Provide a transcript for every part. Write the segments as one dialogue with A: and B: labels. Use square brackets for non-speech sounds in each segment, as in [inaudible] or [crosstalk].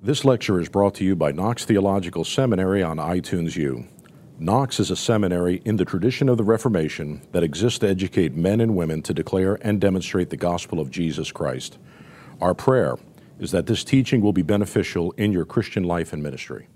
A: This lecture is brought to you by Knox Theological Seminary on iTunes U. Knox is a seminary in the tradition of the Reformation that exists to educate men and women to declare and demonstrate the gospel of Jesus Christ. Our prayer is that this teaching will be beneficial in your Christian life and ministry.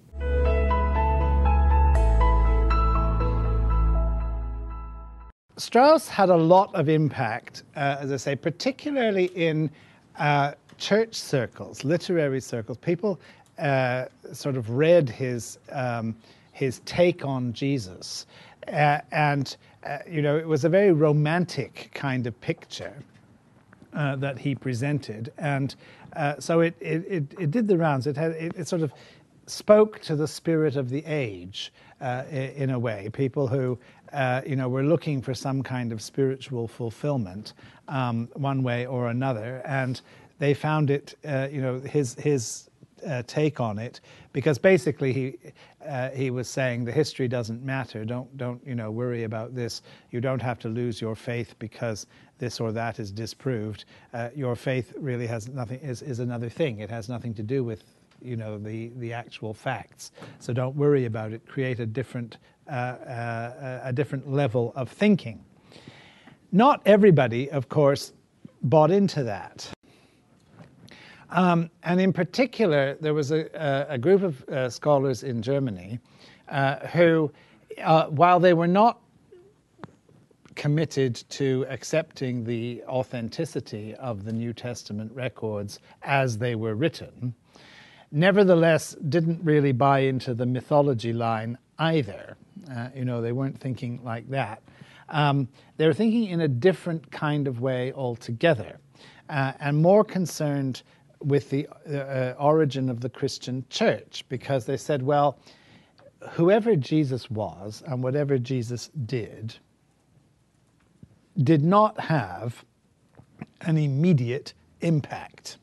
B: Strauss had a lot of impact, uh, as I say, particularly in uh, church circles, literary circles. People uh, sort of read his um, his take on Jesus, uh, and uh, you know it was a very romantic kind of picture uh, that he presented, and so it, it, it it did the rounds. It had it, it sort of spoke to the spirit of the age uh, in a way. People who, uh, you know, were looking for some kind of spiritual fulfillment, um, one way or another, and they found it, uh, you know, his his uh, take on it, because basically he uh, he was saying the history doesn't matter. Don't don't you know worry about this. You don't have to lose your faith because this or that is disproved. Uh, your faith really has nothing is is another thing. It has nothing to do with you know the the actual facts. So don't worry about it. Create a different uh, uh, a different level of thinking. Not everybody, of course, bought into that. Um, and in particular, there was a, a group of uh, scholars in Germany uh, who, uh, while they were not committed to accepting the authenticity of the New Testament records as they were written, nevertheless didn't really buy into the mythology line either. Uh, you know, they weren't thinking like that. Um, they were thinking in a different kind of way altogether, uh, and more concerned with the uh, origin of the Christian church, because they said, well, whoever Jesus was and whatever Jesus did did not have an immediate impact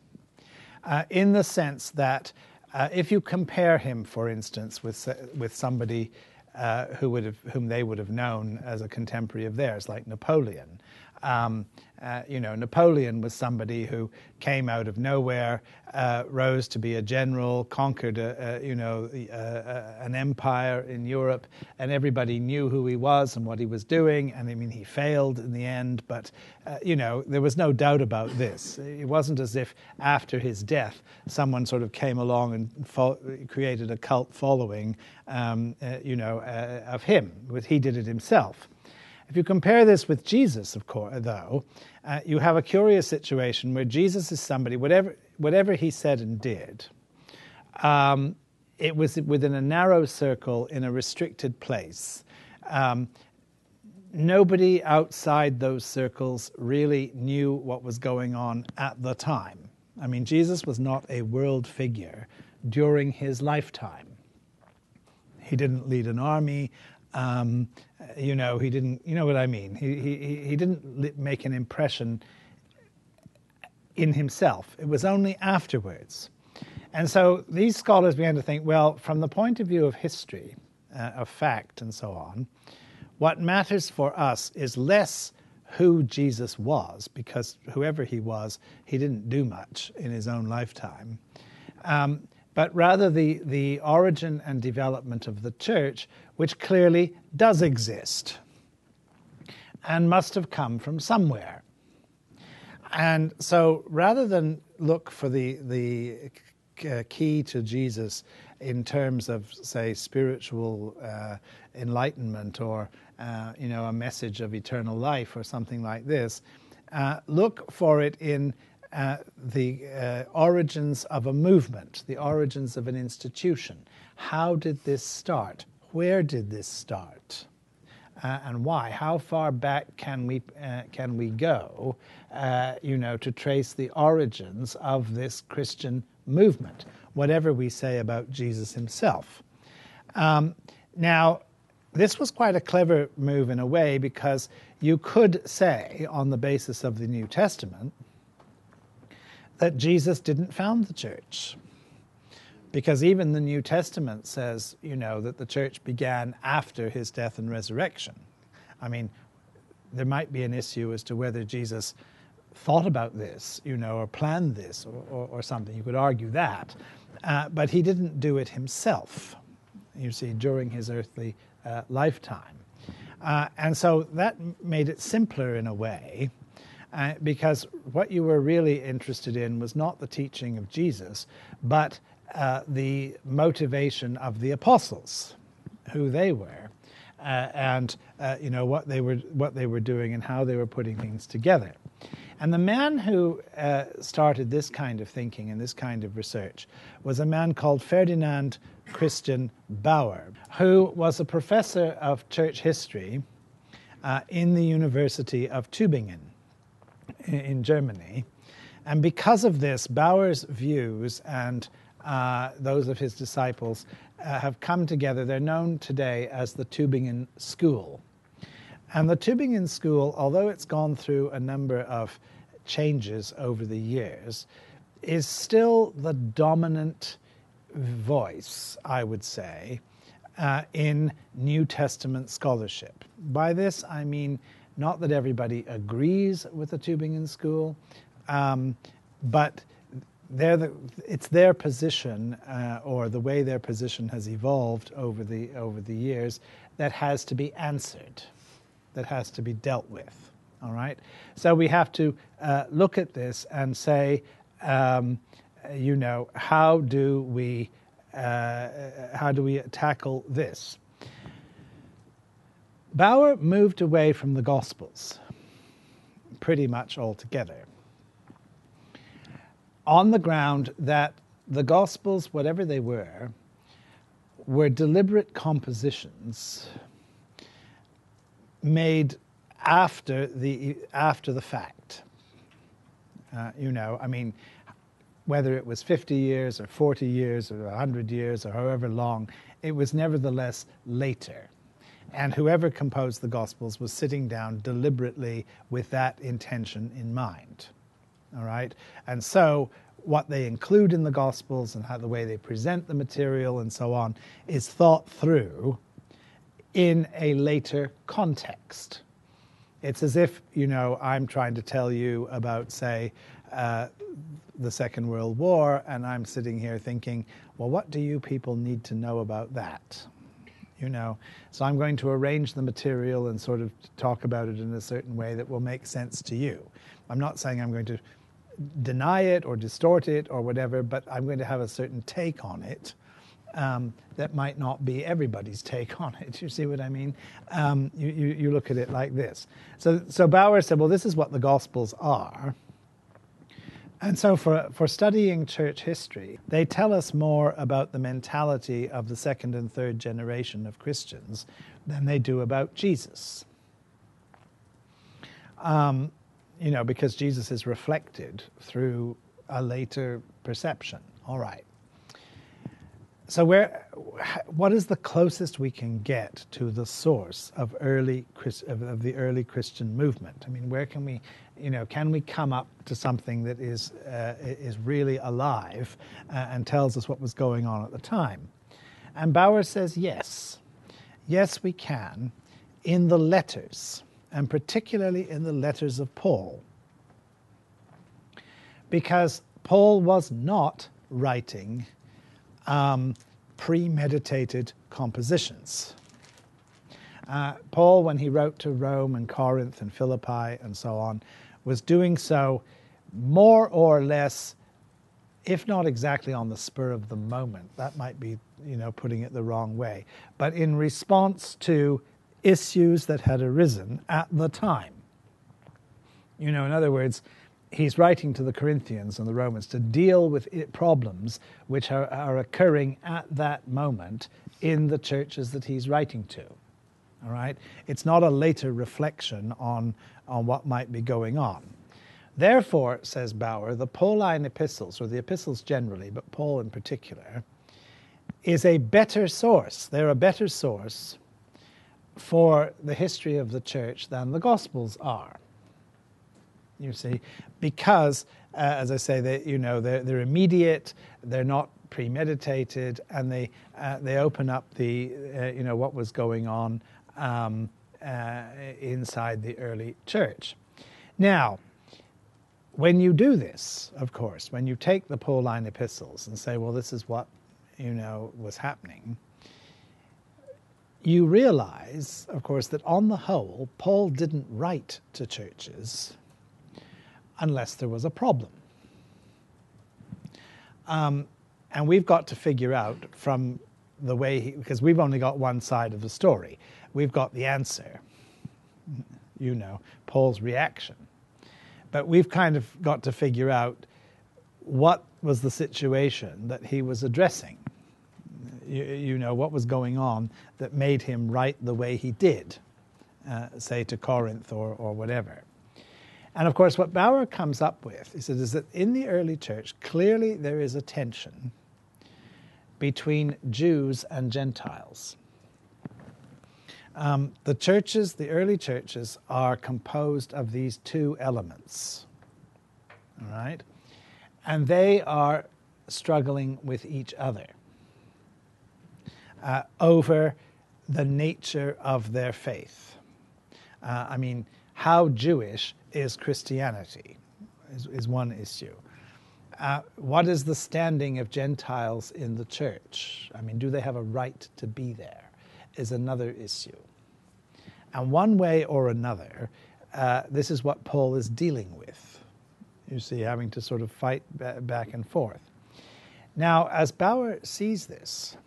B: uh, in the sense that uh, if you compare him, for instance, with with somebody uh, who would have, whom they would have known as a contemporary of theirs, like Napoleon, um, uh, you know, Napoleon was somebody who came out of nowhere, uh, rose to be a general, conquered, a, a, you know, a, an empire in Europe, and everybody knew who he was and what he was doing. And I mean, he failed in the end, but uh, you know, there was no doubt about this. It wasn't as if after his death, someone sort of came along and fo- created a cult following, um, uh, you know, uh, of him. He did it himself. If you compare this with Jesus, of course, though, uh, you have a curious situation where Jesus is somebody, whatever, whatever he said and did, um, it was within a narrow circle in a restricted place. Um, nobody outside those circles really knew what was going on at the time. I mean, Jesus was not a world figure during his lifetime. He didn't lead an army. Um, you know, he didn't. You know what I mean? He he he didn't make an impression in himself. It was only afterwards, and so these scholars began to think. Well, from the point of view of history, uh, of fact, and so on, what matters for us is less who Jesus was, because whoever he was, he didn't do much in his own lifetime. Um, but rather the, the origin and development of the church, which clearly does exist and must have come from somewhere. And so rather than look for the, the uh, key to Jesus in terms of, say, spiritual uh, enlightenment or, uh, you know, a message of eternal life or something like this, uh, look for it in uh, the uh, origins of a movement, the origins of an institution. How did this start? Where did this start? Uh, and why? How far back can we uh, can we go? Uh, you know, to trace the origins of this Christian movement, whatever we say about Jesus himself. Um, now, this was quite a clever move in a way because you could say, on the basis of the New Testament, that Jesus didn't found the church. Because even the New Testament says, you know, that the church began after his death and resurrection. I mean, there might be an issue as to whether Jesus thought about this, you know, or planned this or, or, or something. You could argue that. uh, but he didn't do it himself, you see, during his earthly uh, lifetime. Uh, and so that made it simpler in a way. Uh, because what you were really interested in was not the teaching of Jesus, but uh, the motivation of the apostles, who they were, uh, and uh, you know what they were what they were doing and how they were putting things together. And the man who uh, started this kind of thinking and this kind of research was a man called Ferdinand Christian Baur, who was a professor of church history uh, in the University of Tübingen in Germany. And because of this, Baur's views and uh, those of his disciples uh, have come together. They're known today as the Tübingen School. And the Tübingen School, although it's gone through a number of changes over the years, is still the dominant voice, I would say, uh, in New Testament scholarship. By this, I mean not that everybody agrees with the Tübingen School, um, but the, it's their position uh, or the way their position has evolved over the over the years that has to be answered, that has to be dealt with. All right, so we have to uh, look at this and say, um, you know, how do we uh, how do we tackle this? Baur moved away from the Gospels pretty much altogether on the ground that the Gospels, whatever they were, were deliberate compositions made after the after the fact. Uh, you know, I mean, whether it was 50 years or 40 years or 100 years or however long, it was nevertheless later. And whoever composed the Gospels was sitting down deliberately with that intention in mind. All right? And so what they include in the Gospels and how the way they present the material and so on is thought through in a later context. It's as if, you know, I'm trying to tell you about, say, uh, the Second World War, and I'm sitting here thinking, well, what do you people need to know about that? You know, so I'm going to arrange the material and sort of talk about it in a certain way that will make sense to you. I'm not saying I'm going to deny it or distort it or whatever, but I'm going to have a certain take on it um, that might not be everybody's take on it. [laughs] You see what I mean? Um, you, you, you, look at it like this. So, so Baur said, well, this is what the Gospels are. And so, for, for studying church history, they tell us more about the mentality of the second and third generation of Christians than they do about Jesus. Um, you know, because Jesus is reflected through a later perception. All right. So, where, what is the closest we can get to the source of early of, the early Christian movement? I mean, where can we, you know, can we come up to something that is uh, is really alive uh, and tells us what was going on at the time? And Baur says yes, yes, we can, in the letters and particularly in the letters of Paul. Because Paul was not writing um, premeditated compositions. Uh, Paul, when he wrote to Rome and Corinth and Philippi and so on, was doing so more or less, if not exactly on the spur of the moment. That might be, you know, putting it the wrong way, but in response to issues that had arisen at the time. You know, in other words, he's writing to the Corinthians and the Romans to deal with problems which are, are occurring at that moment in the churches that he's writing to. All right? It's not a later reflection on, on what might be going on. Therefore, says Baur, the Pauline epistles, or the epistles generally, but Paul in particular, is a better source. They're a better source for the history of the church than the Gospels are. You see, because uh, as I say, they you know they're, they're immediate, they're not premeditated, and they uh, they open up the uh, you know what was going on um, uh, inside the early church. Now, when you do this, of course, when you take the Pauline epistles and say, well, this is what, you know, was happening, you realize, of course, that on the whole, Paul didn't write to churches unless there was a problem. Um, and we've got to figure out from the way he, because we've only got one side of the story, we've got the answer, you know, Paul's reaction. But we've kind of got to figure out what was the situation that he was addressing. You, you know, what was going on that made him write the way he did, uh, say to Corinth or, or whatever. And of course, what Baur comes up with is, that in the early church, clearly there is a tension between Jews and Gentiles. Um, the churches, the early churches, are composed of these two elements. All right? And they are struggling with each other uh, over the nature of their faith. Uh, I mean, how Jewish is Christianity, is, is one issue. Uh, what is the standing of Gentiles in the church? I mean, do they have a right to be there? Is another issue. And one way or another, uh, this is what Paul is dealing with. You see, having to sort of fight back and forth. Now, as Baur sees this,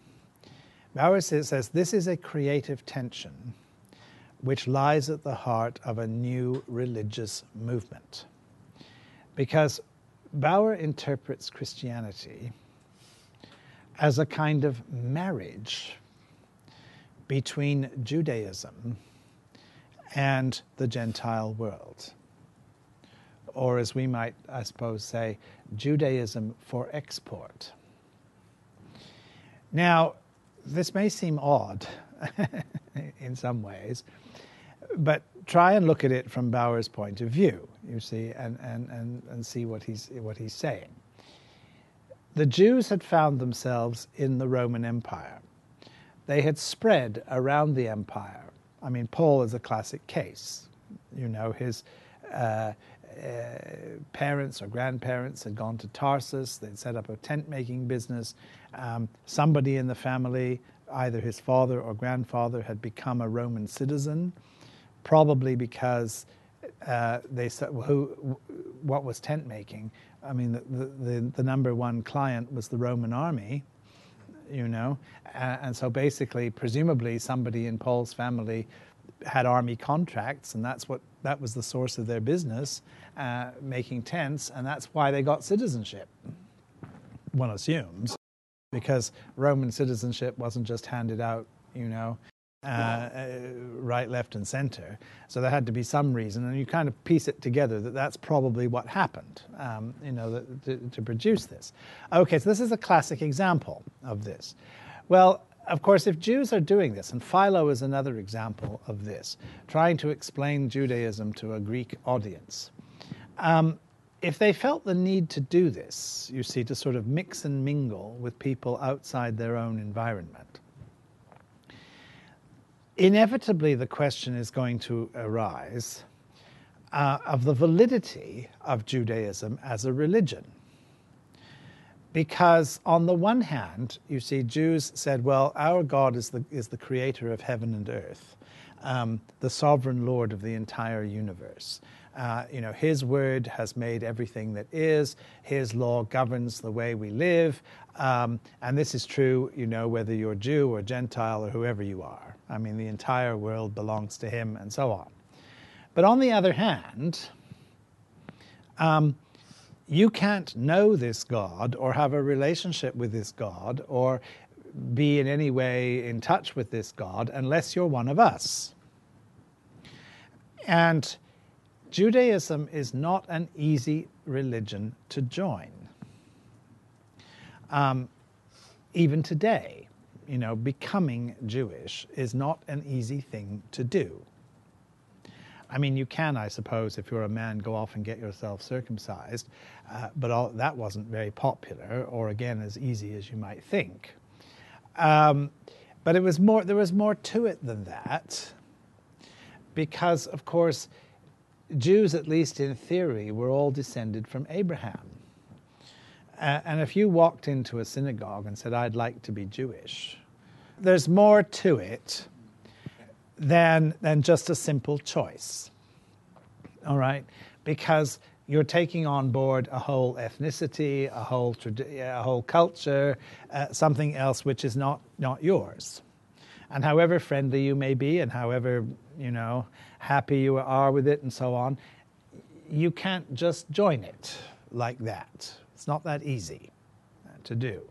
B: Baur says, says this is a creative tension which lies at the heart of a new religious movement. Because Baur interprets Christianity as a kind of marriage between Judaism and the Gentile world. Or, as we might, I suppose, say, Judaism for export. Now, this may seem odd [laughs] in some ways, but try and look at it from Baur's point of view, you see, and, and, and, and see what he's, what he's saying. The Jews had found themselves in the Roman Empire. They had spread around the empire. I mean, Paul is a classic case. You know, his uh, uh, parents or grandparents had gone to Tarsus, they'd set up a tent making business. Um, somebody in the family, either his father or grandfather, had become a Roman citizen probably because uh, they said, well, who, what was tent making? I mean, the, the, the, number one client was the Roman army, you know, uh, and so basically, presumably, somebody in Paul's family had army contracts, and that's what that was the source of their business, uh, making tents, and that's why they got citizenship. One assumes, because Roman citizenship wasn't just handed out, you know, uh, uh, right, left, and center. So there had to be some reason, and you kind of piece it together that that's probably what happened, um, you know, that, to, to, produce this. Okay, so this is a classic example of this. Well, of course, if Jews are doing this, and Philo is another example of this, trying to explain Judaism to a Greek audience. Um, if they felt the need to do this, you see, to sort of mix and mingle with people outside their own environment, inevitably the question is going to arise uh, of the validity of Judaism as a religion. Because on the one hand, you see, Jews said, well, our God is the, is the creator of heaven and earth, um, the sovereign Lord of the entire universe. Uh, you know, His word has made everything that is. His law governs the way we live. Um, and this is true, you know, whether you're Jew or Gentile or whoever you are. I mean, the entire world belongs to Him and so on. But on the other hand, um, you can't know this God or have a relationship with this God or be in any way in touch with this God unless you're one of us. And Judaism is not an easy religion to join. Um, even today, you know, becoming Jewish is not an easy thing to do. I mean, you can, I suppose, if you're a man, go off and get yourself circumcised, uh, but all, that wasn't very popular, or again, as easy as you might think. Um, but it was more. There was more to it than that, because, of course, Jews, at least in theory, were all descended from Abraham. Uh, and if you walked into a synagogue and said, I'd like to be Jewish, there's more to it than, than just a simple choice. All right? Because you're taking on board a whole ethnicity, a whole, a whole culture, uh, something else which is not, not yours. And however friendly you may be, and however you know happy you are with it, and so on, you can't just join it like that. It's not that easy to do.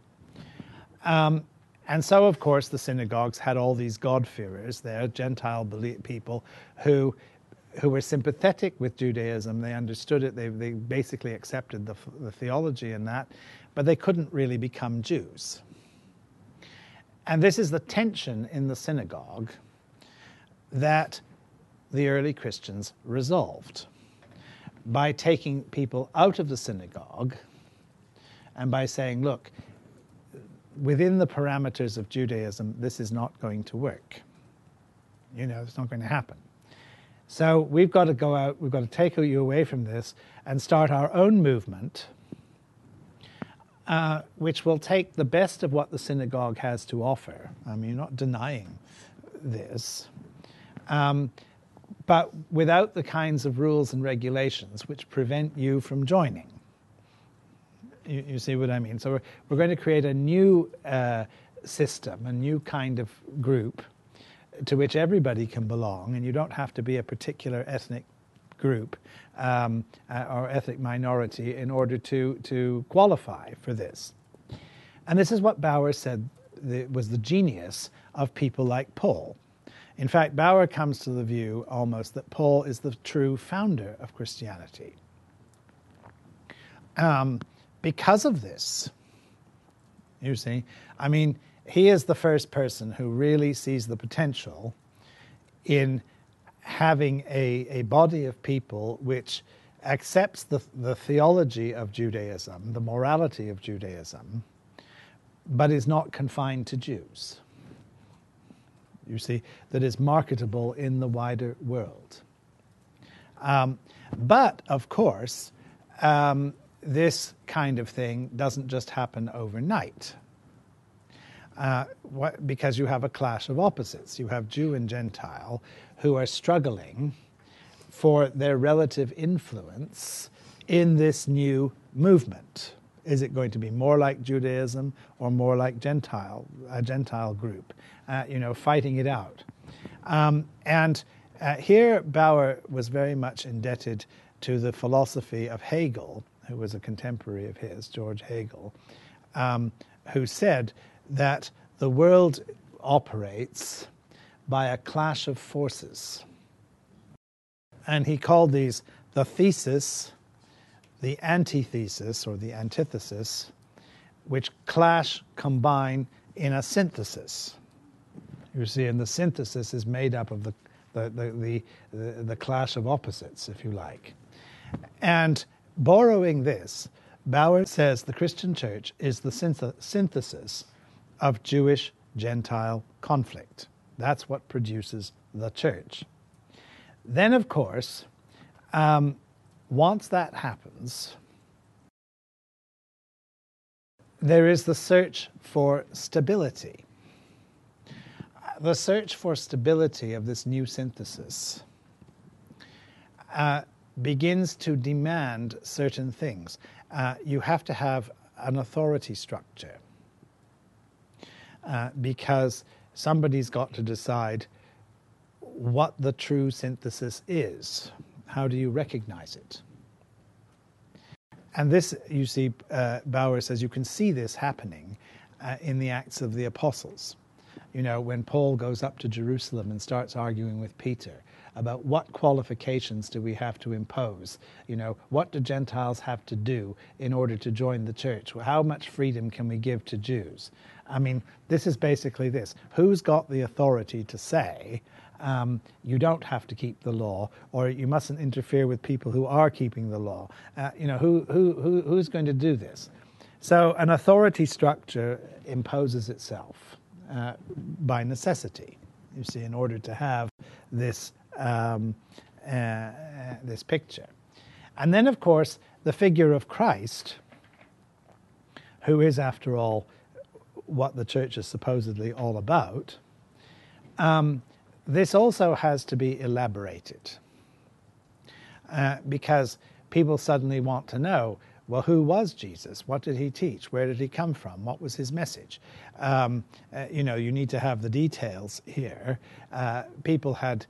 B: Um, and so, of course, the synagogues had all these God-fearers there, Gentile people, who who were sympathetic with Judaism. They understood it. They, they basically accepted the, the theology in that, but they couldn't really become Jews. And this is the tension in the synagogue that the early Christians resolved by taking people out of the synagogue and by saying, look, within the parameters of Judaism, this is not going to work. You know, it's not going to happen. So we've got to go out, we've got to take you away from this and start our own movement, uh, which will take the best of what the synagogue has to offer. I mean, you're not denying this. Um, but without the kinds of rules and regulations which prevent you from joining. You, you see what I mean? So we're, we're going to create a new uh, system, a new kind of group to which everybody can belong, and you don't have to be a particular ethnic group um, uh, or ethnic minority in order to, to qualify for this. And this is what Baur said was the genius of people like Paul. In fact, Baur comes to the view almost that Paul is the true founder of Christianity. Um, because of this, you see, I mean, he is the first person who really sees the potential in having a, a body of people which accepts the, the theology of Judaism, the morality of Judaism, but is not confined to Jews. You see, that is marketable in the wider world. Um, but, of course, um, this kind of thing doesn't just happen overnight uh, what, because you have a clash of opposites. You have Jew and Gentile who are struggling for their relative influence in this new movement. Is it going to be more like Judaism or more like Gentile, a Gentile group, uh, you know, fighting it out? Um, and uh, here Baur was very much indebted to the philosophy of Hegel, who was a contemporary of his, George Hegel, um, who said that the world operates by a clash of forces. And he called these the thesis, the antithesis, or the antithesis, which clash, combine in a synthesis. You see, and the synthesis is made up of the, the, the, the, the clash of opposites, if you like. And borrowing this, Baur says the Christian church is the synthesis of Jewish Gentile conflict. That's what produces the church. Then, of course, um, once that happens, there is the search for stability. The search for stability of this new synthesis uh, begins to demand certain things. Uh, you have to have an authority structure uh, because somebody's got to decide what the true synthesis is. How do you recognize it? And this, you see, uh, Baur says, you can see this happening uh, in the Acts of the Apostles. You know, when Paul goes up to Jerusalem and starts arguing with Peter about what qualifications do we have to impose? You know, what do Gentiles have to do in order to join the church? How much freedom can we give to Jews? I mean, this is basically this who's got the authority to say, um, you don't have to keep the law, or you mustn't interfere with people who are keeping the law. Uh, you know, who, who, who, who's going to do this? So, an authority structure imposes itself uh, by necessity, you see, in order to have this um, uh, uh, this picture. And then, of course, the figure of Christ, who is, after all, what the church is supposedly all about, um, this also has to be elaborated uh, because people suddenly want to know well, who was Jesus? What did he teach? Where did he come from? What was his message? Um, uh, you know, you need to have the details here. Uh, people had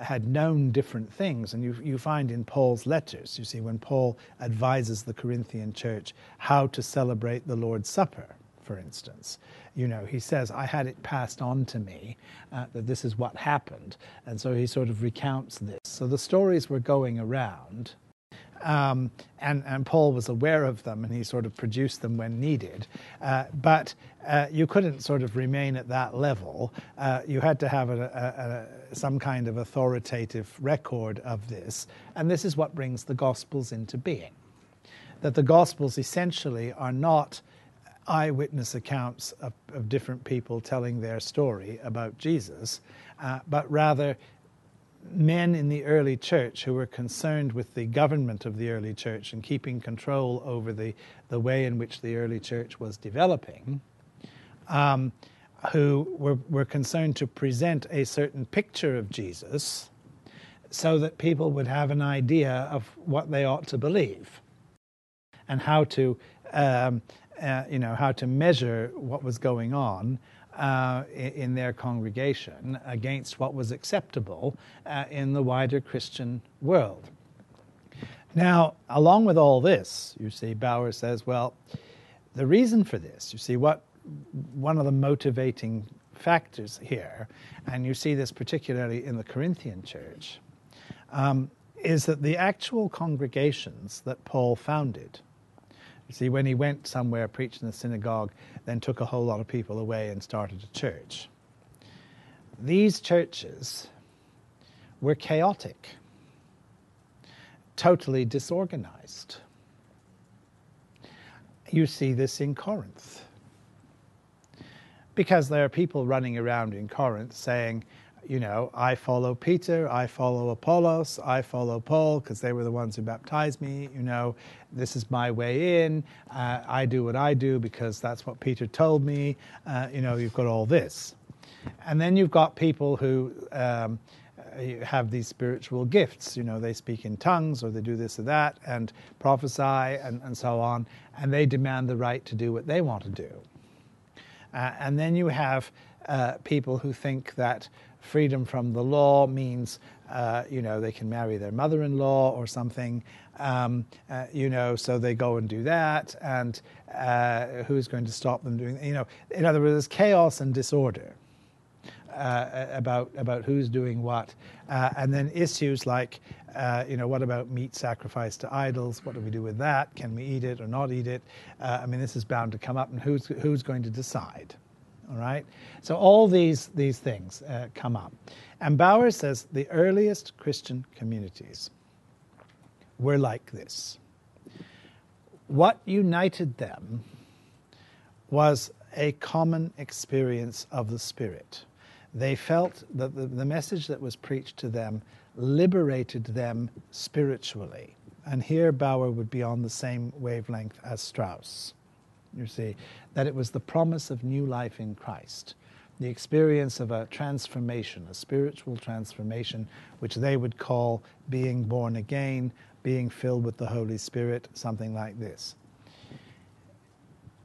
B: had known different things, and you you find in Paul's letters, you see, when Paul advises the Corinthian church how to celebrate the Lord's Supper, for instance, you know, he says, I had it passed on to me uh, that this is what happened. And so he sort of recounts this. So the stories were going around. Um, and, and, Paul was aware of them and he sort of produced them when needed. Uh, but uh, you couldn't sort of remain at that level. Uh, you had to have a, a, a, some kind of authoritative record of this. And this is what brings the Gospels into being. That the Gospels essentially are not eyewitness accounts of, of, different people telling their story about Jesus, uh, but rather men in the early church who were concerned with the government of the early church and keeping control over the, the way in which the early church was developing, um, who were, were concerned to present a certain picture of Jesus so that people would have an idea of what they ought to believe and how to um, uh, you know, how to measure what was going on uh, in their congregation against what was acceptable uh, in the wider Christian world. Now, along with all this, you see, Baur says, well, the reason for this, you see, what one of the motivating factors here, and you see this particularly in the Corinthian church, um, is that the actual congregations that Paul founded See, when he went somewhere, preached in the synagogue, then took a whole lot of people away and started a church. These churches were chaotic, totally disorganized. You see this in Corinth. Because there are people running around in Corinth saying, you know, I follow Peter, I follow Apollos, I follow Paul because they were the ones who baptized me. You know, this is my way in. Uh, I do what I do because that's what Peter told me. Uh, you know, you've got all this. And then you've got people who um, have these spiritual gifts. You know, they speak in tongues or they do this or that and prophesy and, and so on. And they demand the right to do what they want to do. Uh, and then you have uh, people who think that freedom from the law means, uh, you know, they can marry their mother-in-law or something, um, uh, you know, so they go and do that, and uh, who's going to stop them doing, you know, in other words, chaos and disorder. Uh, about about who's doing what, uh, and then issues like, uh, you know, what about meat sacrificed to idols? What do we do with that? Can we eat it or not eat it? I mean, this is bound to come up, and who's who's going to decide? All right? So all these, these things uh, come up. And Baur says the earliest Christian communities were like this. What united them was a common experience of the Spirit. They felt that the, the message that was preached to them liberated them spiritually. And here Baur would be on the same wavelength as Strauss you see, that it was the promise of new life in Christ, the experience of a transformation, a spiritual transformation, which they would call being born again, being filled with the Holy Spirit, something like this.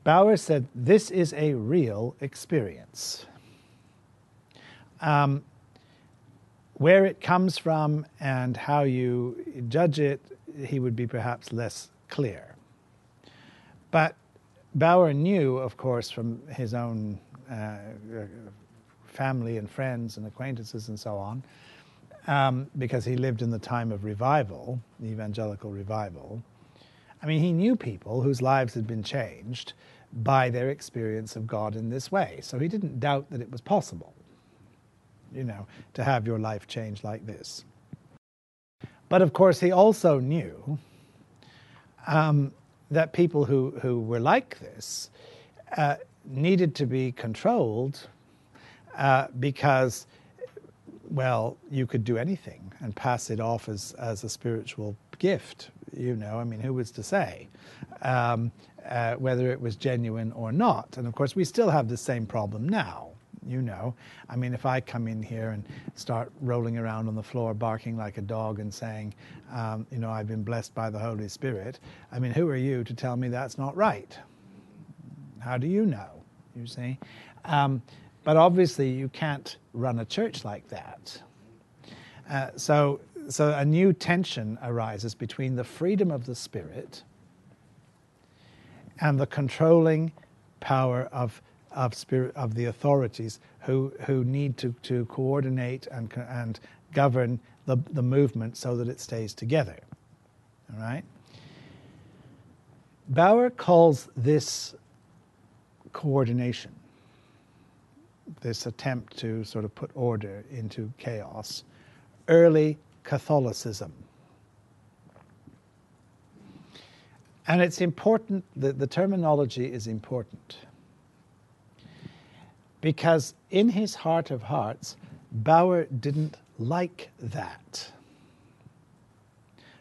B: Baur said, This is a real experience. Um, where it comes from and how you judge it, he would be perhaps less clear. But Baur knew, of course, from his own family and friends and acquaintances and so on, um, because he lived in the time of revival, the evangelical revival. I mean, he knew people whose lives had been changed by their experience of God in this way. So he didn't doubt that it was possible, you know, to have your life changed like this. But of course, he also knew um, that people who, who were like this uh, needed to be controlled uh, because well, you could do anything and pass it off as, as a spiritual gift. You know, I mean, who was to say um, uh, whether it was genuine or not? And of course, we still have the same problem now. You know, I mean, if I come in here and start rolling around on the floor, barking like a dog and saying, um, you know, I've been blessed by the Holy Spirit, I mean, who are you to tell me that's not right? How do you know? You see? Um, but obviously, you can't run a church like that. Uh, so, so a new tension arises between the freedom of the Spirit and the controlling power of, of, spirit, of the authorities who, who need to, to coordinate and, and govern the, the movement so that it stays together. All right? Baur calls this coordination this attempt to sort of put order into chaos, early Catholicism. And it's important that the terminology is important because in his heart of hearts, Baur didn't like that.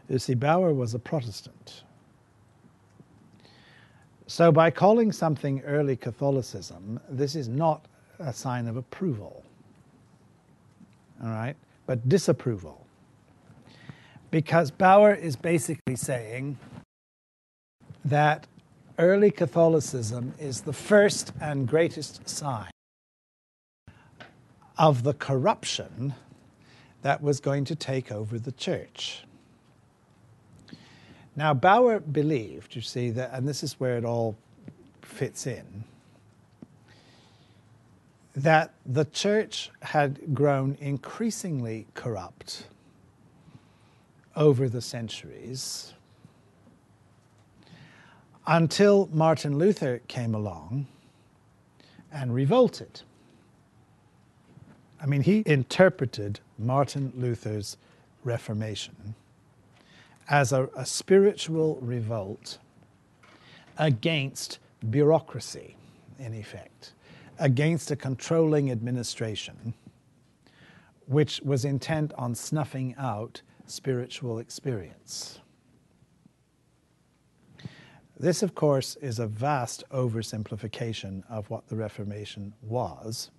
B: You see, Baur was a Protestant. So, by calling something early Catholicism, this is not a sign of approval. All right? But disapproval. Because Baur is basically saying that early Catholicism is the first and greatest sign of the corruption that was going to take over the church. Now, Baur believed, you see, that, and this is where it all fits in that the church had grown increasingly corrupt over the centuries until Martin Luther came along and revolted. I mean, he interpreted Martin Luther's Reformation as a, a spiritual revolt against bureaucracy, in effect against a controlling administration which was intent on snuffing out spiritual experience. This, of course, is a vast oversimplification of what the Reformation was,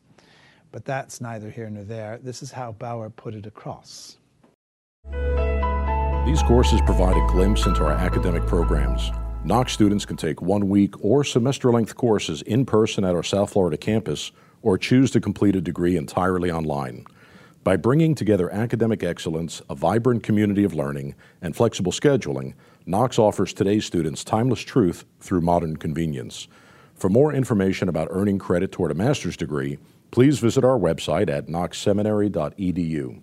B: but that's neither here nor there. This is how Baur put it across.
A: These courses provide a glimpse into our academic programs. Knox students can take one week or semester length courses in person at our South Florida campus or choose to complete a degree entirely online. By bringing together academic excellence, a vibrant community of learning, and flexible scheduling, Knox offers today's students timeless truth through modern convenience. For more information about earning credit toward a master's degree, please visit our website at knoxseminary.edu.